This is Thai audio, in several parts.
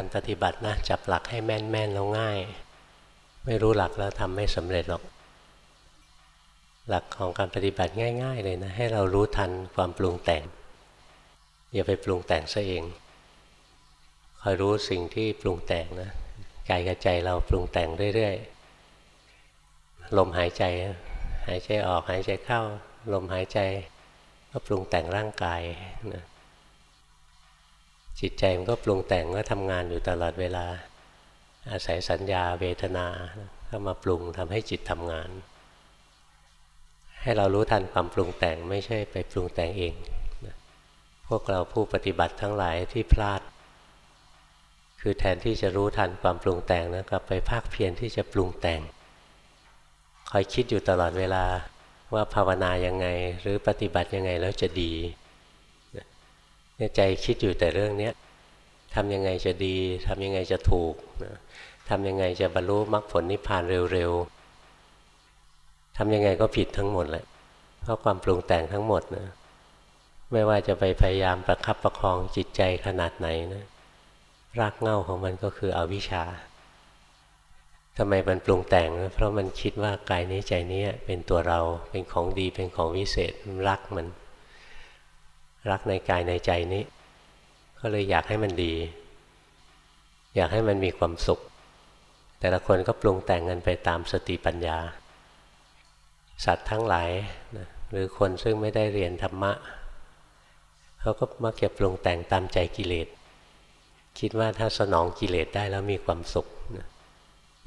การปฏิบัตินะจับหลักให้แม่นแม่นแล้วง่าย ไม่รู้หลักแล้วทำไม่สำเร็จหรอก หลักของการปฏิบัติง่าย ๆ เลยนะ ให้เรารู้ทันความปรุงแต่ง อย่าไปปรุงแต่งซะเองคอยรู้สิ่งที่ปรุงแต่งนะกายกับใจเราปรุงแต่งเรื่อยๆลมหายใจ หายใจออกหายใจเข้า ลมหายใจก็ปรุงแต่งร่างกายนะ จิตใจมันก็ปรุงแต่งก็ทำงานอยู่ตลอดเวลา อาศัยสัญญาเวทนาเข้ามาปรุงทำให้จิตทำงาน ให้เรารู้ทันความปรุงแต่งไม่ใช่ไปปรุงแต่งเอง พวกเราผู้ปฏิบัติทั้งหลายที่พลาด คือแทนที่จะรู้ทันความปรุงแต่งนะกลับไปภาคเพียรที่จะปรุงแต่ง คอยคิดอยู่ตลอดเวลาว่าภาวนายังไงหรือปฏิบัติยังไงแล้วจะดี เนี่ยใจคิดอยู่แต่เรื่องนี้ทำยังไงจะดีทำยังไงจะถูกทำยังไงจะบรรลุมรรคผลนิพพานเร็วๆทำยังไงก็ผิดทั้งหมดแหละเพราะความปรุงแต่งทั้งหมดนะไม่ว่าจะไปพยายามประคับประคองจิตใจขนาดไหนนะรากเหง้าของมันก็คืออวิชชาทำไมมันปรุงแต่งเพราะมันคิดว่ากายนี้ใจนี้เป็นตัวเราเป็นของดีเป็นของวิเศษมันรักมัน รักในกายในใจนี้ ก็เลยอยากให้มันดี อยากให้มันมีความสุข แต่ละคนก็ปรุงแต่งกันไปตามสติปัญญา สัตว์ทั้งหลายนะหรือคนซึ่งไม่ได้เรียนธรรมะเขาก็มักจะปรุงแต่งตามใจกิเลส คิดว่าถ้าสนองกิเลสได้แล้วมีความสุขนะ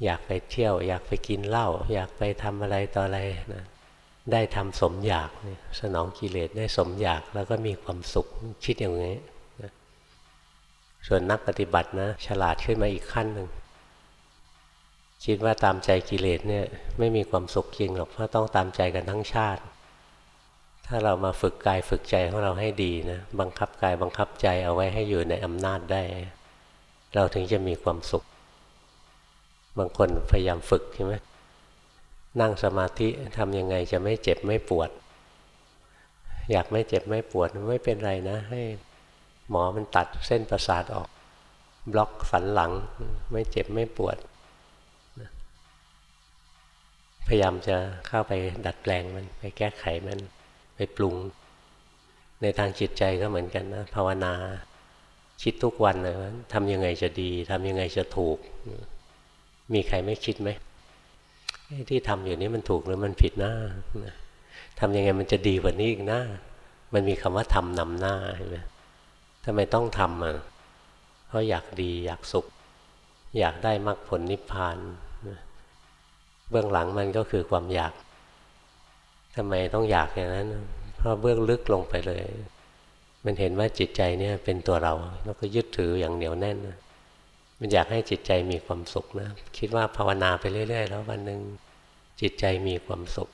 อยากไปเที่ยว อยากไปกินเหล้าอยากไปทำอะไรต่ออะไรนะ ได้ทำสมอยากสนองกิเลสได้สมอยากแล้วก็มีความสุขคิดอย่างนี้นะส่วนนักปฏิบัตินะ ฉลาดขึ้นมาอีกขั้นหนึ่งคิดว่าตามใจกิเลสเนี่ยไม่มีความสุขจริงหรอกเพราะต้องตามใจกันทั้งชาติ ถ้าเรามาฝึกกายฝึกใจของเราให้ดีนะบังคับกายบังคับใจเอาไว้ให้อยู่ในอำนาจได้ เราถึงจะมีความสุข บางคนพยายามฝึกใช่ไหม นั่งสมาธิทำยังไงจะไม่เจ็บไม่ปวด อยากไม่เจ็บไม่ปวดไม่เป็นไรนะ ให้หมอมันตัดเส้นประสาทออก บล็อกสันหลัง ไม่เจ็บไม่ปวด พยายามจะเข้าไปดัดแปลงมันไปแก้ไขมันไปปรุง ในทางจิตใจก็เหมือนกันนะ ภาวนาคิดทุกวันเลยว่าทำยังไงจะดีทำยังไงจะถูก มีใครไม่คิดไหม ที่ทำอยู่นี้มันถูกหรือมันผิดหน้าทำยังไงมันจะดีกว่านี้อีกหน้า มันมีคำว่าทำนำหน้าใช่ไหมทำไมต้องทำอะเพราะอยากดีอยากสุข อยากได้มรรคผลนิพพานเบื้องหลังมันก็คือความอยากทำไมต้องอยากอย่างนั้น เพราะเบื้องลึกลงไปเลย มันเห็นว่าจิตใจเนี่ยเป็นตัวเรา แล้วก็ยึดถืออย่างเหนียวแน่น มันอยากให้จิตใจมีความสุขนะ คิดว่าภาวนาไปเรื่อย ๆ แล้ววันหนึ่งจิตใจมีความสุข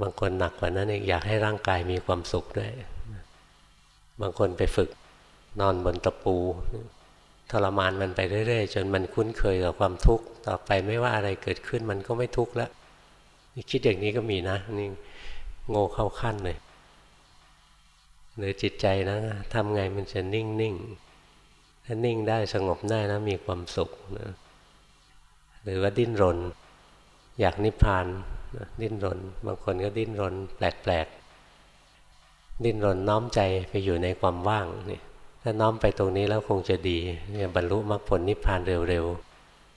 บางคนหนักกว่านั้นอีกอยากให้ร่างกายมีความสุขด้วย บางคนไปฝึกนอนบนตะปูทรมานมันไปเรื่อยๆ จนมันคุ้นเคยกับความทุกข์ต่อไปไม่ว่าอะไรเกิดขึ้นมันก็ไม่ทุกข์แล้วนี่คิดอย่างนี้ก็มีนะนี่โง่เข้าขั้นเลยหรือจิตใจนะทำไงมันจะนิ่งๆ ถ้านิ่งได้สงบได้แล้วมีความสุขนะหรือว่าดิ้นรน อยากนิพพานนะดิ้นรน บางคนก็ดิ้นรน แปลกๆ ดิ้นรนน้อมใจไปอยู่ในความว่างนี่ถ้าน้อมไปตรงนี้แล้วคงจะดีเนี่ยบรรลุมรรคผลนิพพานเร็ว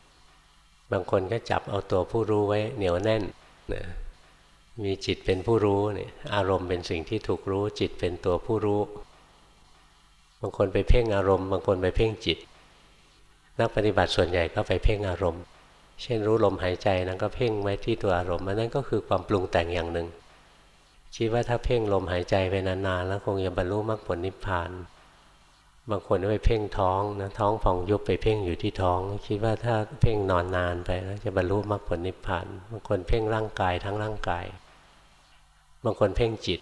ๆ บางคนก็จับเอาตัวผู้รู้ไว้เหนียวแน่นนะมีจิตเป็นผู้รู้เนี่ยอารมณ์เป็นสิ่งที่ถูกรู้ จิตเป็นตัวผู้รู้ บางคนไปเพ่งอารมณ์บางคนไปเพ่งจิต นักปฏิบัติส่วนใหญ่ก็ไปเพ่งอารมณ์ เช่นรู้ลมหายใจนั้นก็เพ่งไว้ที่ตัวอารมณ์นั่นก็คือความปรุงแต่งอย่างหนึ่งคิดว่าถ้าเพ่งลมหายใจไปนานๆแล้วคงจะบรรลุมรรคผลนิพพาน บางคนไปเพ่งท้องนะท้องฟองยุบไปเพ่งอยู่ที่ท้อง คิดว่าถ้าเพ่งนอนนานไปแล้วจะบรรลุมรรคผลนิพพานบางคนเพ่งร่างกายทั้งร่างกาย บางคนเพ่งจิต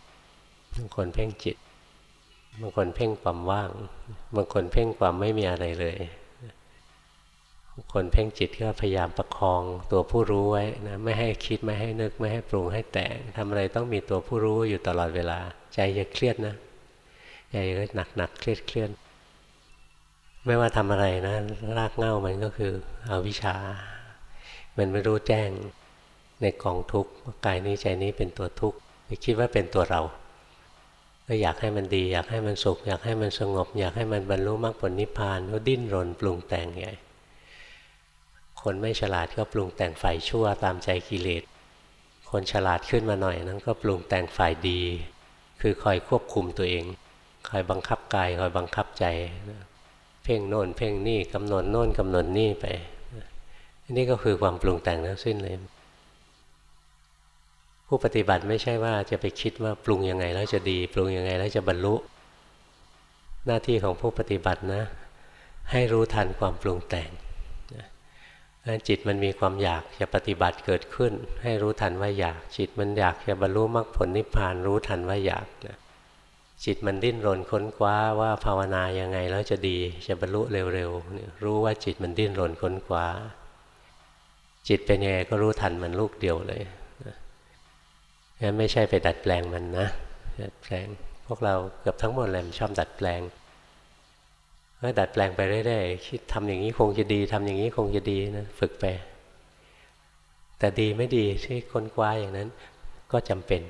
บางคนเพ่งจิต บางคนเพ่งความว่าง บางคนเพ่งความไม่มีอะไรเลยบางคนเพ่งจิตก็พยายามประคองตัวผู้รู้ไว้นะไม่ให้คิดไม่ให้นึกไม่ให้ปรุงให้แต่งทำอะไรต้องมีตัวผู้รู้อยู่ตลอดเวลา ใจจะเครียดนะใจก็หนักหนักเครียดเครียดไม่ว่าทำอะไรนะ รากเง่ามันก็คืออวิชชา มันไม่รู้แจ้งในกองทุกข์กายนี้ใจนี้เป็นตัวทุกข์ไปคิดว่าเป็นตัวเรา ก็อยากให้มันดี อยากให้มันสุข อยากให้มันสงบ อยากให้มันบรรลุมรรคผลนิพพานก็ดิ้นรนปรุงแต่งใหญ่คนไม่ฉลาดก็ปรุงแต่งฝ่ายชั่วตามใจกิเลส คนฉลาดขึ้นมาหน่อยนั้นก็ปรุงแต่งฝ่ายดี คือคอยควบคุมตัวเอง คอยบังคับกายคอยบังคับใจ เพ่งโน่นเพ่งนี่กำหนดโน่นกำหนดนี่ไปนี่ก็คือความปรุงแต่งทั้งสิ้นเลย ผู้ปฏิบัติไม่ใช่ว่าจะไปคิดว่าปรุงยังไงแล้วจะดี ปรุงยังไงแล้วจะบรรลุ หน้าที่ของผู้ปฏิบัตินะ ให้รู้ทันความปรุงแต่งจิตมันมีความอยากจะปฏิบัติเกิดขึ้น ให้รู้ทันว่าอยาก จิตมันอยากจะบรรลุมรรคผลนิพพานรู้ทันว่าอยากนะจิตมันดิ้นรนค้นคว้าว่าภาวนายังไงแล้วจะดีจะบรรลุเร็วๆรู้ว่าจิตมันดิ้นรนค้นคว้า จิตเป็นยังไงก็รู้ทันมันลูกเดียวเลย งั้นไม่ใช่ไปดัดแปลงมันนะดัดแปลงพวกเราเกือบทั้งหมดเลยชอบดัดแปลงก็ดัดแปลงไปเรื่อยๆคิดทำอย่างนี้คงจะดีทำอย่างนี้คงจะดีนะฝึกไป แต่ดีไม่ดีที่ค้นคว้าอย่างนั้น ก็จำเป็น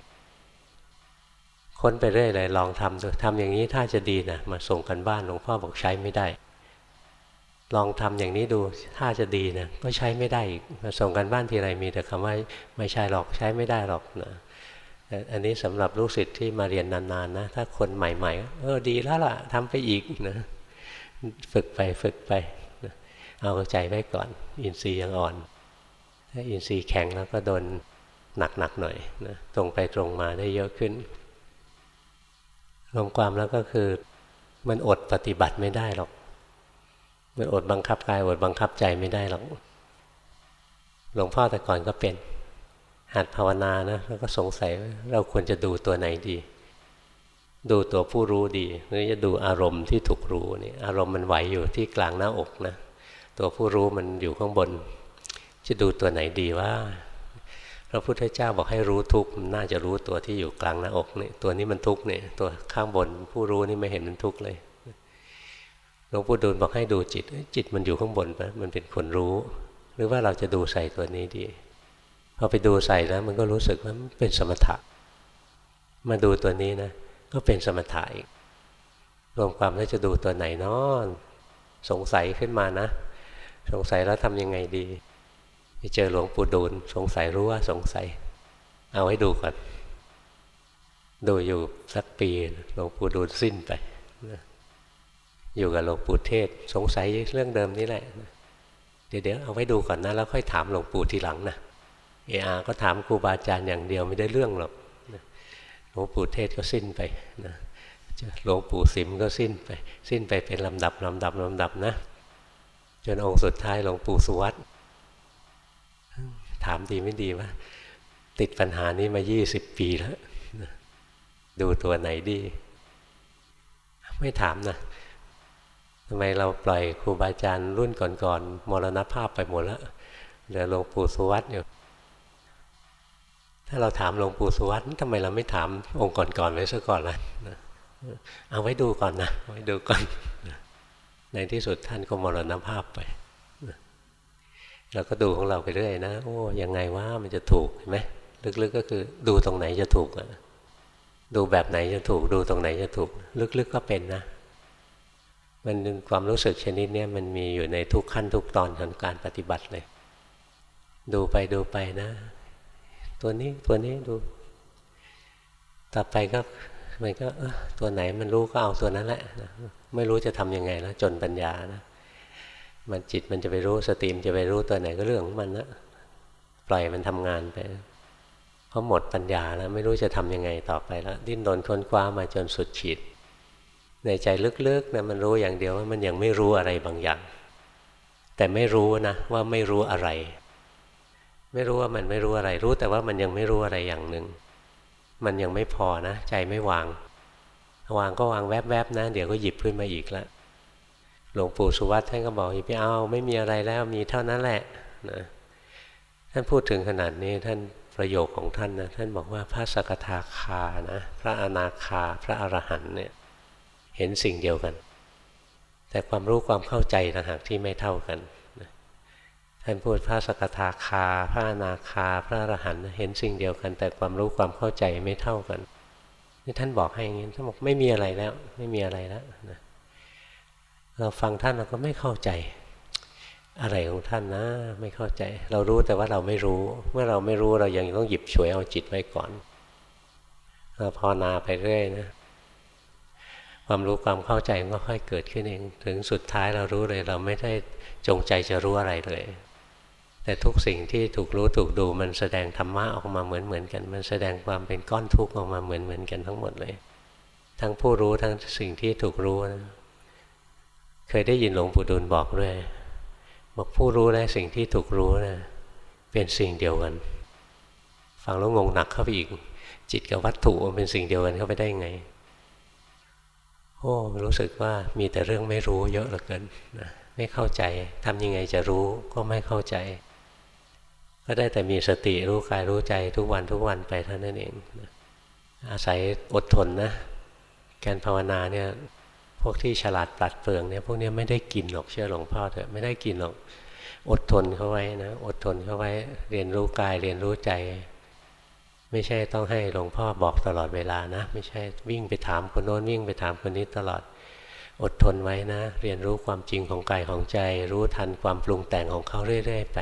ค้นไปเรื่อยเลยลองทำดูทำอย่างนี้ถ้าจะดีนะมาส่งกันบ้านหลวงพ่อบอกใช้ไม่ได้ ลองทำอย่างนี้ดูถ้าจะดีนะก็ใช้ไม่ได้อีกมาส่งกันบ้านทีไรมีแต่คำว่าไม่ใช่หรอกใช้ไม่ได้หรอกนะ อันนี้สำหรับลูกศิษย์ที่มาเรียนนานๆนะถ้าคนใหม่ๆเออดีแล้วล่ะทำไปอีกนะฝึกไปฝึกไปเอาใจไว้ก่อน อินทรีย์ยังอ่อน ถ้าอินทรีย์แข็งแล้วก็โดนหนักๆหน่อยนะตรงไปตรงมาได้เยอะขึ้นรวมความแล้วก็คือมันอดปฏิบัติไม่ได้หรอก มันอดบังคับกายอดบังคับใจไม่ได้หรอก หลวงพ่อแต่ก่อนก็เป็น หัดภาวนานะแล้วก็สงสัยเราควรจะดูตัวไหนดี ดูตัวผู้รู้ดีหรือจะดูอารมณ์ที่ถูกรู้นี่อารมณ์มันไหวอยู่ที่กลางหน้าอกนะตัวผู้รู้มันอยู่ข้างบน จะดูตัวไหนดีว่าพระพุทธเจ้าบอกให้รู้ทุกข์น่าจะรู้ตัวที่อยู่กลางหน้าอกนี่ตัวนี้มันทุกข์เนี่ยตัวข้างบน ผู้รู้นี่ไม่เห็นมันทุกข์เลยหลวงปู่ดูลบอกให้ดูจิต จิตมันอยู่ข้างบนปะมันเป็นคนรู้ หรือว่าเราจะดูใส่ตัวนี้ดี พอไปดูใส่แล้วมันก็รู้สึกว่ามันเป็นสมถะ มาดูตัวนี้นะ ก็เป็นสมถะอีก รวมความแล้วจะดูตัวไหนนอนสงสัยขึ้นมานะ สงสัยแล้วทำยังไงดีไปเจอหลวงปู่ดูลสงสัยรู้ว่าสงสัย เอาไว้ดูก่อนดูอยู่สักปีหลวงปู่ดูลสิ้นไปอยู่กับหลวงปู่เทศ สงสัยเรื่องเดิมนี่แหละ เดี๋ยวเดี๋ยวเอาไว้ดูก่อนนะ แล้วค่อยถามหลวงปู่ทีหลังนะ เออาก็ถามครูบาอาจารย์อย่างเดียวไม่ได้เรื่องหรอกหลวงปู่เทศก็สิ้นไปนะหลวงปู่สิมก็สิ้นไป สิ้นไปเป็นลำดับลำดับลำดับนะ จนองค์สุดท้ายหลวงปู่สุวัตถามดีไม่ดีว่าติดปัญหานี้มายี่สิบปีแล้วดูตัวไหนดี ไม่ถามนะทำไมเราปล่อยครูบาอาจารย์รุ่นก่อนๆมรณภาพไปหมดแล้วเหลือหลวงปู่สุวัตอยู่ ถ้าเราถามหลวงปู่สุวัตทำไมเราไม่ถามองค์ก่อนๆไว้ซะก่อนล่ะเอาไว้ดูก่อนนะไว้ดูก่อนในที่สุดท่านก็มรณภาพไปเราก็ดูของเราไปเรื่อยนะ โอ้ยังไงว่ามันจะถูกเห็นไหมลึกๆก็คือดูตรงไหนจะถูกอะดูแบบไหนจะถูก ดูตรงไหนจะถูก ลึกๆก็เป็นนะ มันความรู้สึกชนิดนี้มันมีอยู่ในทุกขั้นทุกตอนของการปฏิบัติเลย ดูไปดูไปนะ ตัวนี้ตัวนี้ดู ต่อไปก็มันก็ตัวไหนมันรู้ก็เอาตัวนั้นแหละไม่รู้จะทํำยังไงแล้วจนปัญญานะ มันจิตมันจะไปรู้สติมจะไปรู้ตัวไหนก็เรื่องของมันนะปล่อยมันทำงานไปเพราะหมดปัญญาแล้ว ไม่รู้จะทํำยังไงต่อไปแล้ว ดิ้นรนค้นคว้ามาจนสุดขีดในใจลึกๆนะมันรู้อย่างเดียวว่ามันยังไม่รู้อะไรบางอย่าง แต่ไม่รู้นะว่าไม่รู้อะไร ไม่รู้ว่ามันไม่รู้อะไรรู้ แต่ว่ามันยังไม่รู้อะไรอย่างหนึ่งมันยังไม่พอนะ ใจไม่วาง วางก็วางแวบๆนะ เดี๋ยวก็หยิบขึ้นมาอีกล้วหลวงปู่สุวัตท่านก็บอกอย่าไปเอา ไม่มีอะไรแล้วมีเท่านั้นแหละนะท่านพูดถึงขนาดนี้ท่านประโยคของท่านนะท่านบอกว่าพระสกทาคานะพระอนาคาพระอรหันเนี่ยเห็นสิ่งเดียวกัน แต่ความรู้ความเข้าใจต่างหากที่ไม่เท่ากัน ท่านพูดพระสกทาคา พระนาคา พระอรหันต์เห็นสิ่งเดียวกัน แต่ความรู้ความเข้าใจไม่เท่ากันนี่ท่านบอกให้อย่างนี้ท่านบอกไม่มีอะไรแล้ว ไม่มีอะไรแล้วนะเราฟังท่านเราก็ไม่เข้าใจ อะไรของท่านนะ ไม่เข้าใจ เรารู้แต่ว่าเราไม่รู้ เมื่อเราไม่รู้เรายังต้องหยิบฉวยเอาจิตไว้ก่อนเราภาวนาไปเรื่อยนะความรู้ความเข้าใจก็ค่อยเกิดขึ้นเอง ถึงสุดท้ายเรารู้เลย เราไม่ได้จงใจจะรู้อะไรเลย แต่ทุกสิ่งที่ถูกรู้ถูกดูมันแสดงธรรมะออกมาเหมือนเหมือนกัน มันแสดงความเป็นก้อนทุกข์ออกมาเหมือนเหมือนกันทั้งหมดเลย ทั้งผู้รู้ทั้งสิ่งที่ถูกรู้นะเคยได้ยินหลวงปู่ดูลบอกด้วยบอกผู้รู้และสิ่งที่ถูกรู้นะเป็นสิ่งเดียวกันฟังแล้วงงหนักเข้าไปอีก จิตกับวัตถุเป็นสิ่งเดียวกันเข้าไปได้ไงโอ้รู้สึกว่ามีแต่เรื่องไม่รู้เยอะเหลือเกินนะไม่เข้าใจทำยังไงจะรู้ก็ไม่เข้าใจ ก็ได้แต่มีสติรู้กายรู้ใจทุกวันทุกวันไปเท่านั้นเอง อาศัยอดทนนะ การภาวนาเนี่ยพวกที่ฉลาดปลัดเปลืองเนี่ยพวกนี้ไม่ได้กินหรอกเชื่อหลวงพ่อเถอะไม่ได้กินหรอกอดทนเข้าไว้นะอดทนเข้าไว้เรียนรู้กายเรียนรู้ใจ ไม่ใช่ต้องให้หลวงพ่อบอกตลอดเวลานะ ไม่ใช่วิ่งไปถามคนโน้นวิ่งไปถามคนนี้ตลอดอดทนไว้นะ เรียนรู้ความจริงของกายของใจ รู้ทันความปรุงแต่งของเขาเรื่อย ๆ ไป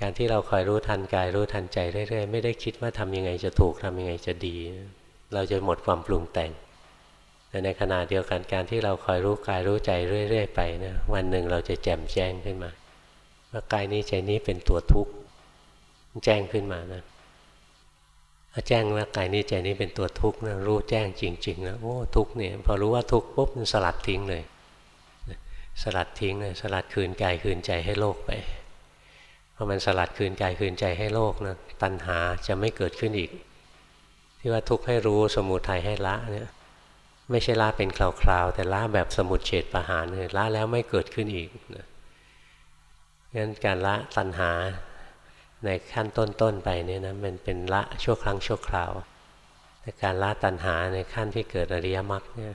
การที่เราคอยรู้ทันกายรู้ทันใจเรื่อยๆ ไม่ได้คิดว่าทำยังไงจะถูกทำยังไงจะดี เราจะหมดความปรุงแต่ง แต่ในขณะเดียวกันการที่เราคอยรู้กายรู้ใจเรื่อย ๆ ไปนะวันหนึ่งเราจะแจ่มแจ้งขึ้นมาว่ากายนี้ใจนี้เป็นตัวทุกข์แจ้งขึ้นมานะถ้าแจ้งว่ากายนี้ใจนี้เป็นตัวทุกข์นะรู้แจ้งจริงๆนะโอ้ทุกข์เนี่ยพอรู้ว่าทุกข์ปุ๊บมันสลัดทิ้งเลย สลัดทิ้งเลยสลัดคืนกายคืนใจให้โลกไป อมันสลัดคืนกายคืนใจให้โลกนะตัณหาจะไม่เกิดขึ้นอีก ที่ว่าทุกข์ให้รู้สมุทัยให้ละเนี่ยไม่ใช่ละเป็นคราวๆแต่ละแบบสมุดเฉดประหารเลยละแล้วไม่เกิดขึ้นอีกนะงั้นการละตัณหาในขั้นต้นๆไปเนี่ยนะมันเป็นละชั่วครั้งชั่วคราว แต่การละตัณหาในขั้นที่เกิดอริยมรรคเนี่ย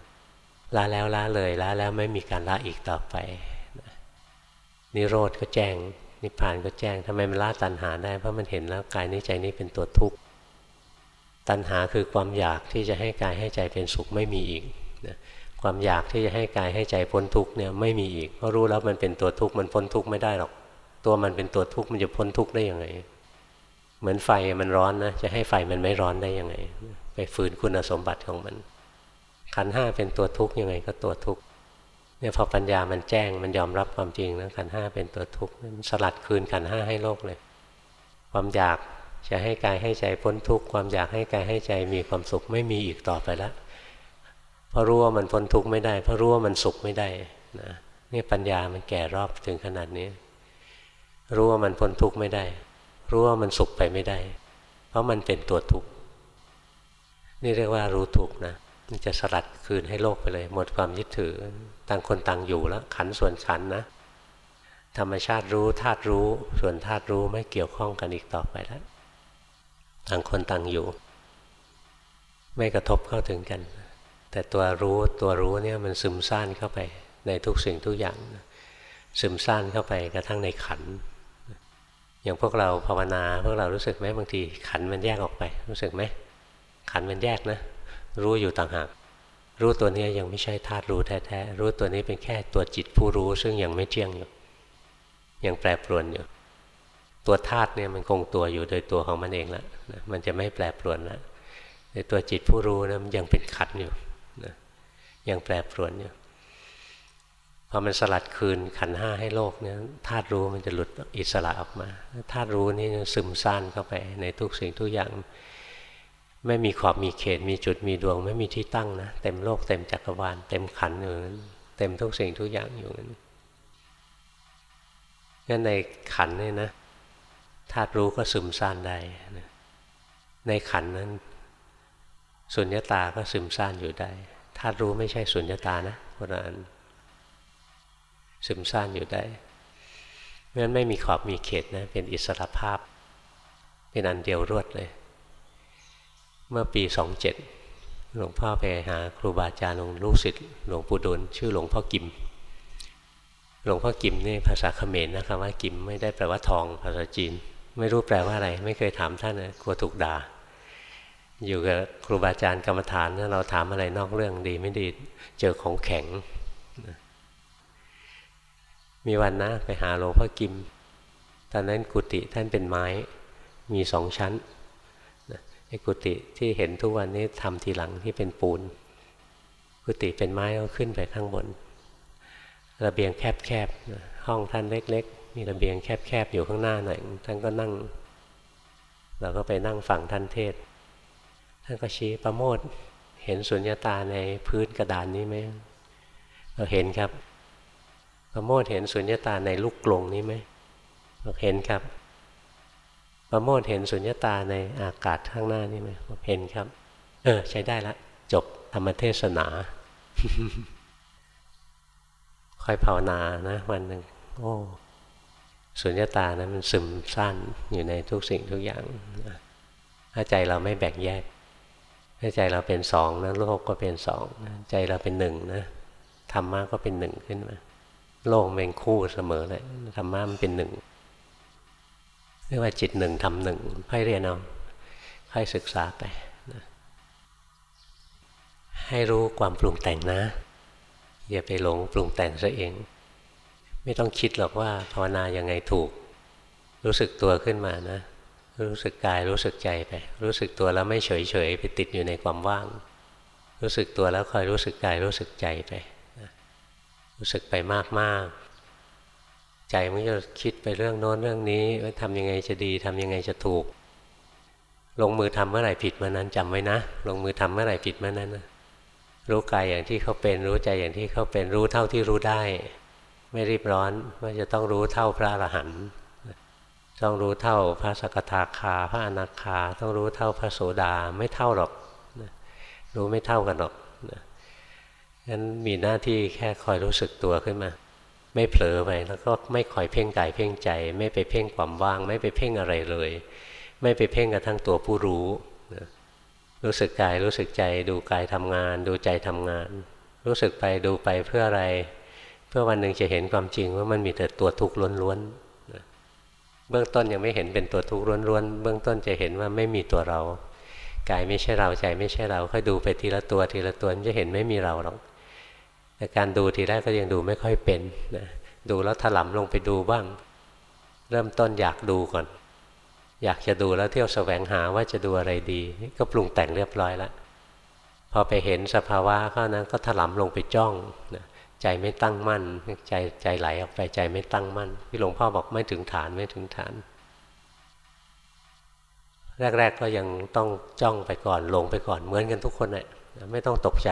ละแล้วละเลยละแล้วไม่มีการละอีกต่อไปนิโรธก็แจ้ง นิพพานก็แจ้งทำไมมันละตัณหาได้เพราะมันเห็นแล้วกายนี้ใจนี้เป็นตัวทุกข์ตัณหาคือความอยากที่จะให้กายให้ใจเป็นสุขไม่มีอีกนะความอยากที่จะให้กายให้ใจพ้นทุกข์เนี่ยไม่มีอีกเพราะรู้แล้วมันเป็นตัวทุกข์มันพ้นทุกข์ไม่ได้หรอก ตัวมันเป็นตัวทุกข์มันจะพ้นทุกข์ได้ยังไง เหมือนไฟมันร้อนนะจะให้ไฟมันไม่ร้อนได้ยังไง ไปฝืนคุณสมบัติของมันขันห้าเป็นตัวทุกข์ยังไงก็ตัวทุกข์ เนี่ยพอปัญญามันแจ้งมันยอมรับความจริงนะขันห้าเป็นตัวทุกข์มันสลัดคืนขันห้าให้โลกเลย ความอยากจะให้กายให้ใจพ้นทุกข์ความอยากให้กายให้ใจมีความสุขไม่มีอีกต่อไปแล้วเพราะรู้ว่ามันพ้นทุกข์ไม่ได้ เพราะรู้ว่ามันสุขไม่ได้นะนี่ปัญญามันแก่รอบถึงขนาดนี้ รู้ว่ามันพ้นทุกข์ไม่ได้ รู้ว่ามันสุขไปไม่ได้ เพราะมันเป็นตัวทุกข์นี่เรียกว่ารู้ทุกข์นะ มันจะสลัดคืนให้โลกไปเลย หมดความยึดถือต่างคนต่างอยู่แล้ว ขันส่วนขันนะ ธรรมชาติรู้ธาตุรู้ ส่วนธาตุรู้ไม่เกี่ยวข้องกันอีกต่อไปแล้วต่างคนต่างอยู่ ไม่กระทบเข้าถึงกัน แต่ตัวรู้ตัวรู้เนี่ยมันซึมซ่านเข้าไปในทุกสิ่งทุกอย่าง ซึมซ่านเข้าไปกระทั่งในขัน อย่างพวกเราภาวนา พวกเรารู้สึกไหมบางทีขันมันแยกออกไป รู้สึกไหมขันมันแยกนะ รู้อยู่ต่างหาก รู้ตัวนี้ยังไม่ใช่ธาตุรู้แท้ๆ รู้ตัวนี้เป็นแค่ตัวจิตผู้รู้ ซึ่งยังไม่เที่ยงอยู่ ยังแปรปรวนอยู่ ตัวธาตุเนี่ยมันคงตัวอยู่โดยตัวของมันเองแล้วนะมันจะไม่แปรปรวนแล้วแต่ตัวจิตผู้รู้นะมันยังเป็นขันอยู่นะยังแปรปรวนอยู่พอมันสลัดคืนขันห้าให้โลกเนี่ยธาตุรู้มันจะหลุดอิสระออกมาธาตุรู้นี่ซึมซ่านเข้าไปในทุกสิ่งทุกอย่าง ไม่มีขอบมีเขต มีจุดมีดวง ไม่มีที่ตั้งนะเต็มโลกเต็มจักรวาลเต็มขันอยู่นั้นเต็มทุกสิ่งทุกอย่างอยู่นั้นงั้นในขันนี่นะธาตุรู้ก็ซึมซ่านได้ในขันนั้นสุญญาตาก็ซึมซ่านอยู่ได้ธาตุรู้ไม่ใช่สุญญาตานะเพราะนั้นซึมซ่านอยู่ได้เพราะฉะนั้นไม่มีขอบมีเขตนะเป็นอิสระภาพ เป็นอันเดียวรวดเลย เมื่อปีสองเจ็ดหลวงพ่อไปหาครูบาอาจารย์หลวงลูกศิษย์หลวงปู่ดูลชื่อหลวงพ่อกิม หลวงพ่อกิมนี่ภาษาเขมรนะครับว่ากิมไม่ได้แปลว่าทองภาษาจีน ไม่รู้แปลว่าอะไร ไม่เคยถามท่านนะกลัวถูกด่า อยู่กับครูบาอาจารย์กรรมฐานถ้าเราถามอะไรนอกเรื่องดีไม่ดีเจอของแข็ง มีวันนะไปหาหลวงพ่อกิม ตอนนั้นกุฏิท่านเป็นไม้มีสองชั้น ไอ้กุฏิที่เห็นทุกวันนี้ทำทีหลังที่เป็นปูน กุฏิเป็นไม้ก็ขึ้นไปข้างบน ระเบียงแคบๆห้องท่านเล็ก ๆ มีระเบียงแคบๆอยู่ข้างหน้าหน่อยท่านก็นั่ง เราก็ไปนั่งฟังท่านเทศ ท่านก็ชี้ประโมทเห็นสุญญาตาในพื้นกระดานนี้ไหมเราเห็นครับประโมทเห็นสุญญาตาในลูกกลงนี้ไหมเราเห็นครับ ประโมทเห็นสุญญตาในอากาศข้างหน้านี่ไหมเห็นครับ เออ ใช้ได้ละ จบธรรมเทศนาค่อยภาวนานะวันหนึ่งโอ้สุญญตานะมันซึมสั้นอยู่ในทุกสิ่งทุกอย่างถ้าใจเราไม่แบ่งแยกถ้าใจเราเป็นสองนะโลกก็เป็นสองใจเราเป็นหนึ่งนะธรรมะก็เป็นหนึ่งขึ้นมาโลกเป็นคู่เสมอเลยธรรมะมันเป็นหนึ่ง เรียกว่าจิตหนึ่งทำหนึ่งค่อยเรียนเอาค่อยศึกษาไปนะให้รู้ความปรุงแต่งนะ อย่าไปหลงปรุงแต่งซะเอง ไม่ต้องคิดหรอกว่าภาวนายังไงถูก รู้สึกตัวขึ้นมานะ รู้สึกกายรู้สึกใจไป รู้สึกตัวแล้วไม่เฉยเฉยไปติดอยู่ในความว่าง รู้สึกตัวแล้วคอยรู้สึกกายรู้สึกใจไปรู้สึกไปมากๆ ใจมันจะคิดไปเรื่องโน้นเรื่องนี้ว่าทำยังไงจะดีทำยังไงจะถูก ลงมือทำเมื่อไหร่ผิดเมื่อนั้นจำไว้นะ ลงมือทำเมื่อไหร่ผิดเมื่อนั้นนะรู้กายอย่างที่เขาเป็นรู้ใจอย่างที่เขาเป็นรู้เท่าที่รู้ได้ ไม่รีบร้อนว่าจะต้องรู้เท่าพระอรหันต์ต้องรู้เท่าพระสกทาคา พระอนาคา ต้องรู้เท่าพระโสดาไม่เท่าหรอกรู้ไม่เท่ากันหรอกงั้นมีหน้าที่แค่คอยรู้สึกตัวขึ้นมา ไม่เผลอไปแล้วก็ไม่คอยเพ่งกายเพ่งใจ ไม่ไปเพ่งความว่าง ไม่ไปเพ่งอะไรเลย ไม่ไปเพ่งกระทั่งตัวผู้รู้รู้สึกกายรู้สึกใจดูกายทำงาน ดูใจทำงาน รู้สึกไปดูไปเพื่ออะไร เพื่อวันหนึ่งจะเห็นความจริงว่ามันมีแต่ตัวทุกข์ล้วนๆเบื้องต้นยังไม่เห็นเป็นตัวทุกข์ล้วนๆเบื้องต้นจะเห็นว่าไม่มีตัวเรากายไม่ใช่เราใจไม่ใช่เราค่อยดูไปทีละตัวทีละตัวจะเห็นไม่มีเราหรอก แต่การดูทีแรกก็ยังดูไม่ค่อยเป็นนะดูแล้วถลำลงไปดูบ้าง เริ่มต้นอยากดูก่อน อยากจะดูแล้วเที่ยวแสวงหาว่าจะดูอะไรดีก็ปรุงแต่งเรียบร้อยแล้วพอไปเห็นสภาวะเข้านั้นก็ถลำลงไปจ้องนะใจไม่ตั้งมั่น ใจใจไหลออกไปใจไม่ตั้งมั่นที่หลวงพ่อบอกไม่ถึงฐานไม่ถึงฐาน แรก ๆก็ยังต้องจ้องไปก่อนลงไปก่อนเหมือนกันทุกคนแหละไม่ต้องตกใจ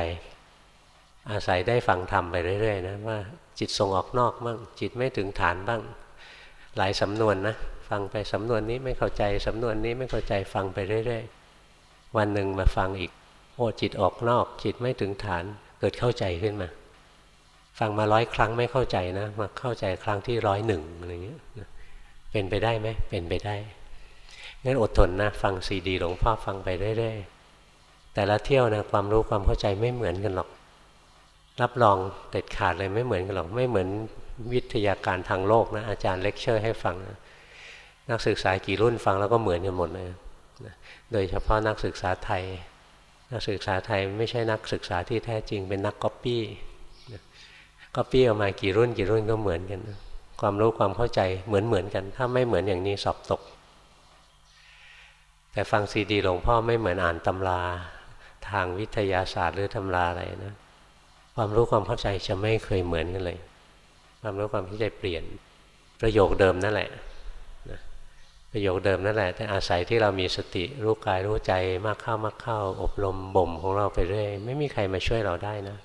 อาศัยได้ฟังธรรมไปเรื่อยๆนะว่าจิตส่งออกนอกบ้างจิตไม่ถึงฐานบ้าง หลายสำนวนนะฟังไปสำนวนนี้ไม่เข้าใจสำนวนนี้ไม่เข้าใจฟังไปเรื่อยๆ วันหนึ่งมาฟังอีกโอ้จิตออกนอก จิตไม่ถึงฐานเกิดเข้าใจขึ้นมา ฟังมาร้อยครั้งไม่เข้าใจนะมาเข้าใจครั้งที่ร้อยหนึ่งอะไรเงี้ยเป็นไปได้ไหมเป็นไปได้งั้นอดทนนะฟังซีดีหลวงพ่อฟังไปเรื่อยๆแต่ละเที่ยวนะความรู้ความเข้าใจไม่เหมือนกันหรอก รับรองเด็ดขาดเลยไม่เหมือนกันหรอกไม่เหมือนวิทยาการทางโลกนะอาจารย์เลคเชอร์ให้ฟังนะนักศึกษากี่รุ่นฟังแล้วก็เหมือนกันหมดเลยนะโดยเฉพาะนักศึกษาไทย นักศึกษาไทยไม่ใช่นักศึกษาที่แท้จริงเป็นนักก๊อปปี้ก๊อปปี้ออกมากี่รุ่นกี่รุ่นก็เหมือนกันนะความรู้ความเข้าใจเหมือนเหมือนกัน ถ้าไม่เหมือนอย่างนี้สอบตก แต่ฟังซีดีหลวงพ่อไม่เหมือนอ่านตำราทางวิทยาศาสตร์หรือตำราอะไรนะ ความรู้ความเข้าใจจะไม่เคยเหมือนกันเลย ความรู้ความเข้าใจเปลี่ยน ประโยคเดิมนั่นแหละนะประโยคเดิมนั่นแหละ แต่อาศัยที่เรามีสติรู้กายรู้ใจมากเข้ามากเข้า อบรมบ่มของเราไปเรื่อยไม่มีใครมาช่วยเราได้นะ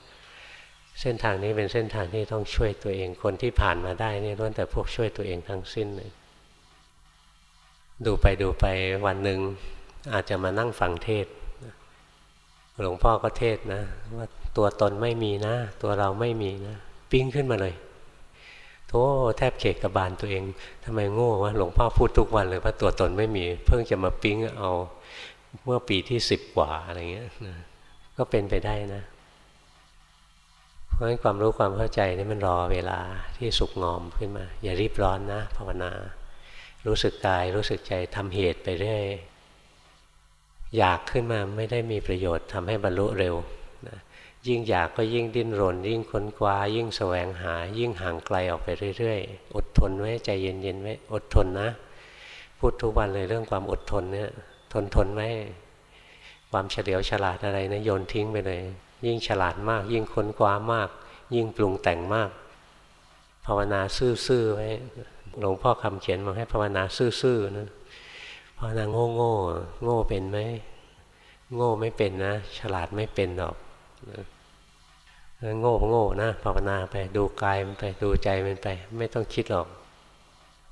เส้นทางนี้เป็นเส้นทางที่ต้องช่วยตัวเองคนที่ผ่านมาได้นี่ล้วนแต่พวกช่วยตัวเองทั้งสิ้นเลยดูไปดูไปวันหนึ่งอาจจะมานั่งฟังเทศหลวงพ่อก็เทศนะว่า ตัวตนไม่มีนะ ตัวเราไม่มีนะ ปิ้งขึ้นมาเลย โธ่แทบเขกกระบาลตัวเองทำไมโง่วะหลวงพ่อพูดทุกวันเลยว่าตัวตนไม่มี เพิ่งจะมาปิ้งเอาเมื่อปีที่สิบกว่าอะไรเงี้ยก็เป็นไปได้นะ เพราะฉะนั้นความรู้ความเข้าใจนี่มันรอเวลาที่สุกงอมขึ้นมา อย่ารีบร้อนนะภาวนา รู้สึกกายรู้สึกใจทำเหตุไปเรื่อยอยากขึ้นมาไม่ได้มีประโยชน์ทำให้บรรลุเร็วนะ ยิ่งอยากก็ยิ่งดิ้นรน ยิ่งค้นคว้า ยิ่งแสวงหา ยิ่งห่างไกลออกไปเรื่อยๆ อดทนไว้ใจเย็นๆไว้อดทนนะ พูดทุกวันเลยเรื่องความอดทนเนี่ยทนทนไว้ความเฉลียวฉลาดอะไรนะโยนทิ้งไปเลย ยิ่งฉลาดมาก ยิ่งค้นคว้ามาก ยิ่งปรุงแต่งมาก ภาวนาซื่อๆไว้หลวงพ่อคำเขียนมาให้ภาวนาซื่อๆนะภาวนาโง่โง่โง่เป็นไหมโง่ไม่เป็นนะ ฉลาดไม่เป็นหรอก โง่โง่นะภาวนาไปดูกายมันไปดูใจมันไป ไม่ต้องคิดหรอก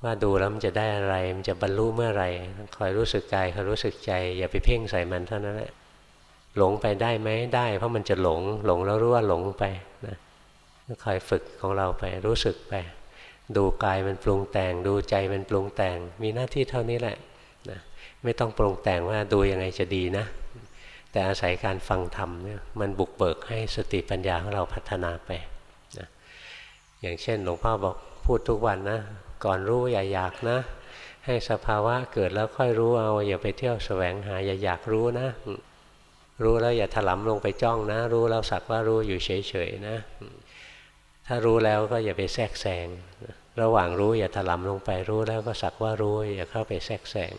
ว่าดูแล้วมันจะได้อะไร มันจะบรรลุเมื่อไหร่คอยรู้สึกกายคอยรู้สึกใจ อย่าไปเพ่งใส่มันเท่านั้นแหละหลงไปได้ไหมได้ เพราะมันจะหลงหลงแล้วรู้ว่าหลงไปนะคอยฝึกของเราไปรู้สึกไป ดูกายมันปรุงแต่ง ดูใจมันปรุงแต่ง มีหน้าที่เท่านี้แหละนะไม่ต้องปรุงแต่งว่าดูยังไงจะดีนะ แต่อาศัยการฟังธรรมเนี่ยมันบุกเบิกให้สติปัญญาของเราพัฒนาไปนะอย่างเช่นหลวงพ่อบอกพูดทุกวันนะก่อนรู้อย่าอยากนะ ให้สภาวะเกิดแล้วค่อยรู้เอาอย่าไปเที่ยวแสวงหาอย่าอยากรู้นะ รู้แล้วอย่าถลำลงไปจ้องนะ รู้แล้วสักว่ารู้อยู่เฉยๆนะ ถ้ารู้แล้วก็อย่าไปแทรกแซงระหว่างรู้อย่าถลำลงไปรู้แล้วก็สักว่ารู้อย่าเข้าไปแทรกแซง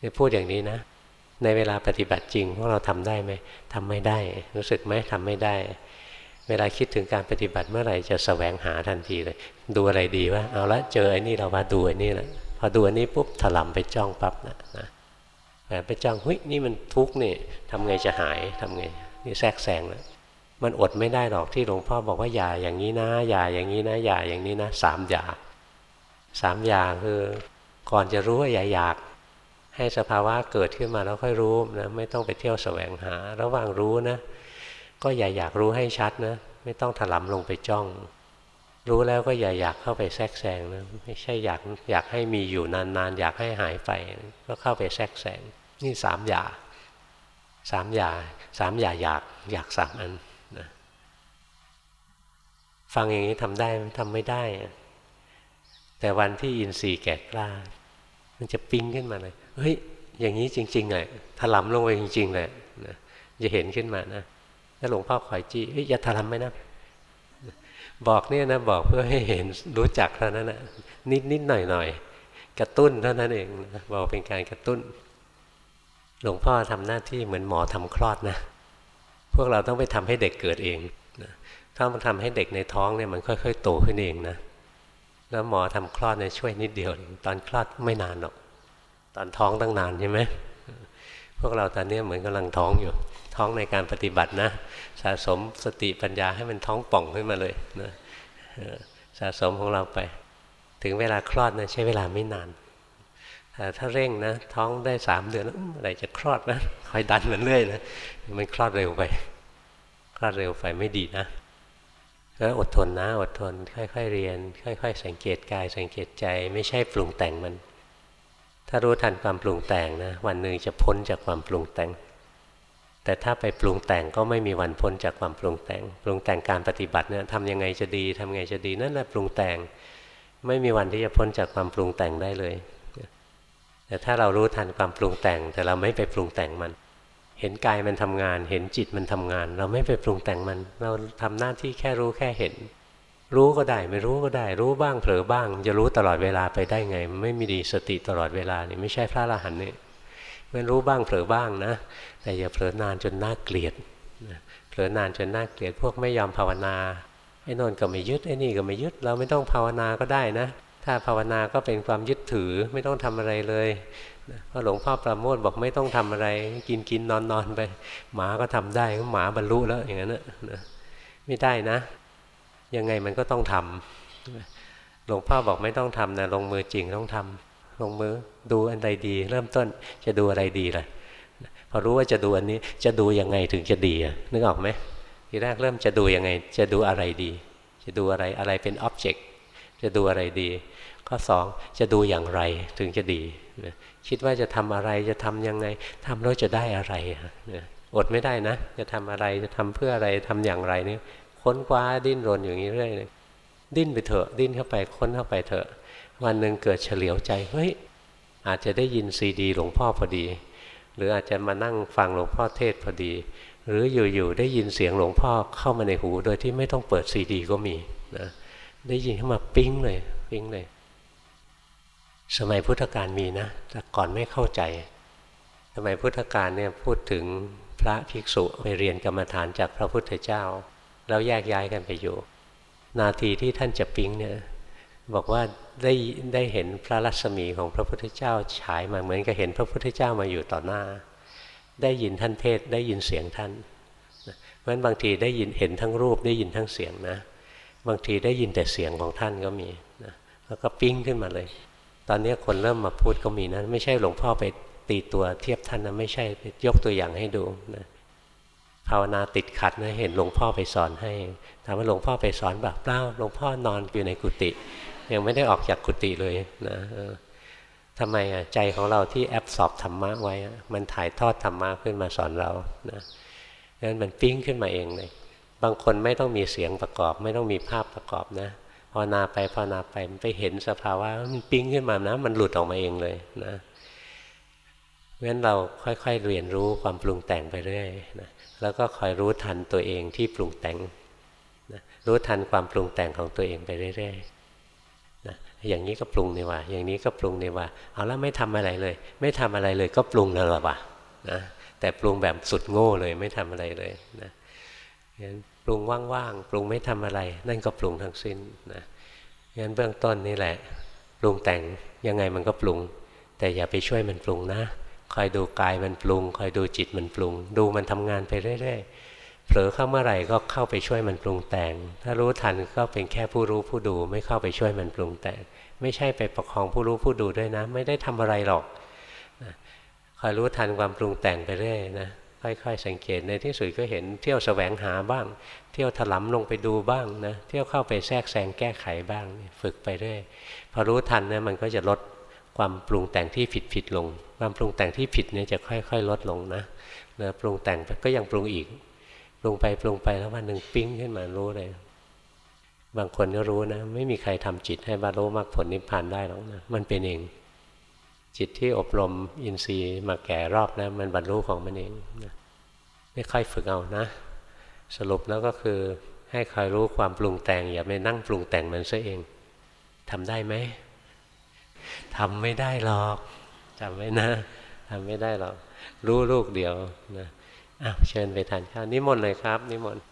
นี่พูดอย่างนี้นะ ในเวลาปฏิบัติจริงพวกเราทำได้ไหมทำไม่ได้ รู้สึกไหมทำไม่ได้ เวลาคิดถึงการปฏิบัติเมื่อไหร่จะสแสวงหาทันทีเลย ดูอะไรดีวะเอาละเจอไอ้นี่เรามาดูไอ้นี่แหละพอดูอันนี้ปุ๊บถลำไปจ้องปั๊บนะนะไปจ้องเฮ้ยนี่มันทุกข์นี่ทำไงจะหายทำไงนี่แทรกแซงแล้วมันอดไม่ได้หรอกที่หลวงพ่อบอกว่าอย่าอย่างนี้นะ อย่าอย่างนี้นะ อย่าอย่างนี้นะสามอย่าสามอย่างคือก่อนจะรู้ว่าอย่าอยาก ให้สภาวะเกิดขึ้นมาแล้วค่อยรู้นะไม่ต้องไปเที่ยวแสวงหา ระหว่างรู้นะ ก็อย่าอยากรู้ให้ชัดนะ ไม่ต้องถลำลงไปจ้อง รู้แล้วก็อย่าอยากเข้าไปแทรกแซงนะไม่ใช่อยากอยากให้มีอยู่นานๆอยากให้หายไป ก็เข้าไปแทรกแซงนี่สามอย่าสามอย่าสามอย่าอยากอยากสามอันนะฟังอย่างนี้ทำได้ทำไม่ได้ แต่วันที่อินทรีย์แก่กล้า มันจะปิ้งขึ้นมาเลย เฮ้ยอย่างนี้จริงๆเลยถลำลงไปจริงๆเลยนะจะเห็นขึ้นมานะถ้าหลวงพ่อขอยจี้เฮ้ยอย่าถลำไหมนะบอกเนี่ยนะบอกเพื่อให้เห็นรู้จักเท่านั้นนะนิดนิดหน่อยหน่อยกระตุ้นเท่านั้นเองนะบอกเป็นการกระตุ้น หลวงพ่อทำหน้าที่เหมือนหมอทำคลอดนะ พวกเราต้องไปทำให้เด็กเกิดเองนะถ้ามาทำให้เด็กในท้องเนี่ยมันค่อย ๆ โตขึ้นเองนะแล้วหมอทำคลอดเนี่ยช่วยนิดเดียวตอนคลอดไม่นานหรอก ตอนท้องตั้งนานใช่ไหมพวกเราตอนนี้เหมือนกำลังท้องอยู่ ท้องในการปฏิบัตินะ สะสมสติปัญญาให้มันท้องป่องขึ้นมาเลยนะสะสมของเราไป ถึงเวลาคลอดนะใช้เวลาไม่นานแต่ถ้าเร่งนะท้องได้สามเดือนอะไรจะคลอดนะคอยดันมันเรื่อยนะมันคลอดเร็วไป คลอดเร็วไปไม่ดีนะก็อดทนนะ อดทน ค่อย ๆ เรียน ค่อย ๆ สังเกตกายสังเกตใจไม่ใช่ปรุงแต่งมัน ถ้ารู้ทันความปรุงแต่งนะวันหนึ่งจะพ้นจากความปรุงแต่ง แต่ถ้าไปปรุงแต่งก็ไม่มีวันพ้นจากความปรุงแต่ง ปรุงแต่งการปฏิบัติเนี่ยทำยังไงจะดีทำยังไงจะดีนั่นแหละปรุงแต่ง ไม่มีวันที่จะพ้นจากความปรุงแต่งได้เลย แต่ถ้าเรารู้ทันความปรุงแต่ง แต่เราไม่ไปปรุงแต่งมัน เห็นกายมันทำงาน เห็นจิตมันทำงาน เราไม่ไปปรุงแต่งมัน เราทำหน้าที่แค่รู้แค่เห็น รู้ก็ได้ไม่รู้ก็ได้ รู้บ้างเผลอบ้าง จะรู้ตลอดเวลาไปได้ไง ไม่มีดีสติตลอดเวลานี่ไม่ใช่พระอรหันต์นี่มันรู้บ้างเผลอบ้างนะ แต่อย่าเผลอนานจนน่าเกลียดเผลอนานจนน่าเกลียดพวกไม่ยอมภาวนาไอ้นนก็ไม่ยึดไอ้นี่ก็ไม่ยึด เราไม่ต้องภาวนาก็ได้นะ ถ้าภาวนาก็เป็นความยึดถือไม่ต้องทำอะไรเลยพระหลวงพ่อประโมทบอกไม่ต้องทำอะไร กินกินนอนนอนไป หมาก็ทำได้หมาบรรลุแล้วอย่างนั้นนะไม่ได้นะ ยังไงมันก็ต้องทำหลวงพ่อบอกไม่ต้องทำนะลงมือจริงต้องทำลงมือดูอันใดดี เริ่มต้นจะดูอะไรดีล่ะพอรู้ว่าจะดูอันนี้จะดูยังไงถึงจะดีนึกออกไหมทีแรกเริ่มจะดูยังไง จะดูอะไรดี จะดูอะไรอะไรเป็นอ็อบเจกต์จะดูอะไรดี ข้อสองจะดูอย่างไรถึงจะดี คิดว่าจะทำอะไรจะทํำยังไงทำแล้วจะได้อะไรอดไม่ได้นะ จะทำอะไรจะทำเพื่ออะไรทำอย่างไรนี่ ค้นคว้าดิ้นรนอย่างนี้เรื่อยเลยดิ้นไปเถอะ ดิ้นเข้าไปค้นเข้าไปเถอะ วันหนึ่งเกิดเฉลียวใจเฮ้ยอาจจะได้ยินซีดีหลวงพ่อพอดี หรืออาจจะมานั่งฟังหลวงพ่อเทศพอดี หรืออยู่ๆได้ยินเสียงหลวงพ่อเข้ามาในหู โดยที่ไม่ต้องเปิดซีดีก็มีนะได้ยินเข้ามาปิ้งเลยปิ้งเลย สมัยพุทธกาลมีนะ แต่ก่อนไม่เข้าใจ สมัยพุทธกาลเนี่ยพูดถึงพระภิกษุไปเรียนกรรมฐานจากพระพุทธเจ้า แล้วแยกย้ายกันไปอยู่ นาทีที่ท่านจะปิ้งเนี่ยบอกว่าได้ได้เห็นพระรัศมีของพระพุทธเจ้าฉายมาเหมือนกับเห็นพระพุทธเจ้ามาอยู่ต่อหน้า ได้ยินท่านเทศได้ยินเสียงท่านเพราะฉะนั้นบางทีได้ยินเห็นทั้งรูปได้ยินทั้งเสียงนะบางทีได้ยินแต่เสียงของท่านก็มีนะแล้วก็ปิ้งขึ้นมาเลย ตอนนี้คนเริ่มมาพูดก็มีนะไม่ใช่หลวงพ่อไปตีตัวเทียบท่านนะไม่ใช่ยกตัวอย่างให้ดูนะ ภาวนาติดขัดนะเห็นหลวงพ่อไปสอนให้ถามว่าหลวงพ่อไปสอนแบบเปล่าหลวงพ่อนอนอยู่ในกุฏิยังไม่ได้ออกจากกุฏิเลยนะทำไมอะใจของเราที่แอบสอบธรรมะไว้ มันถ่ายทอดธรรมะขึ้นมาสอนเรานะงั้นมันปิ้งขึ้นมาเองเลยบางคนไม่ต้องมีเสียงประกอบ ไม่ต้องมีภาพประกอบนะภาวนาไปภาวนาไปมันไปเห็นสภาวะมันปิ้งขึ้นมานะ มันหลุดออกมาเองเลยนะ งั้นเราค่อยๆเรียนรู้ความปรุงแต่งไปเรื่อยนะแล้วก็คอยรู้ทันตัวเองที่ปรุงแต่งนะรู้ทันความปรุงแต่งของตัวเองไปเรื่อยๆนะอย่างนี้ก็ปรุงนี่ว่า อย่างนี้ก็ปรุงนี่ว่า เอาแล้วไม่ทำอะไรเลย ไม่ทำอะไรเลยก็ปรุงแล้วหรอวะนะแต่ปรุงแบบสุดโง่เลยไม่ทำอะไรเลยนะงั้นปรุงว่างๆปรุงไม่ทำอะไร นั่นก็ปรุงทั้งสิ้นนะงั้นเบื้องต้นนี่แหละ ปรุงแต่งยังไงมันก็ปรุง แต่อย่าไปช่วยมันปรุงนะ คอยดูกายมันปรุง คอยดูจิตมันปรุง ดูมันทำงานไปเรื่อยๆเผลอเข้าเมื่อไหร่ก็เข้าไปช่วยมันปรุงแต่ง ถ้ารู้ทันก็เป็นแค่ผู้รู้ผู้ดูไม่เข้าไปช่วยมันปรุงแต่ง ไม่ใช่ไปประคองผู้รู้ผู้ดูด้วยนะ ไม่ได้ทำอะไรหรอกคอยรู้ทันความปรุงแต่งไปเรื่อยนะค่อยๆ สังเกตในที่สุดก็เห็นเที่ยวแสวงหาบ้าง เที่ยวถลำลงไปดูบ้างนะเที่ยวเข้าไปแทรกแซงแก้ไขบ้าง ฝึกไปเรื่อยพอรู้ทันนะมันก็จะลด ความปรุงแต่งที่ผิดผิดลง ความปรุงแต่งที่ผิดเนี่ยจะค่อย ๆ ลดลงนะนะปรุงแต่งก็ยังปรุงอีกปรุงไปปรุงไปแล้ววันหนึ่งปิ้งขึ้นมารู้เลย บางคนก็รู้นะ ไม่มีใครทำจิตให้บรรลุมรรคผลนิพพานได้หรอกนะมันเป็นเอง จิตที่อบรมอินทรีย์มาแก่รอบนะมันบรรลุของมันเองนะไม่ค่อยฝึกเอานะ สรุปแล้วก็คือให้คอยรู้ความปรุงแต่ง อย่าไปนั่งปรุงแต่งมันซะเองทำได้ไหม ทำไม่ได้หรอกจำไว้นะทำไม่ได้หรอก รู้ลูกเดียวนะอ้าวเชิญไปทานข้าวนิมนต์เลยครับ นิมนต์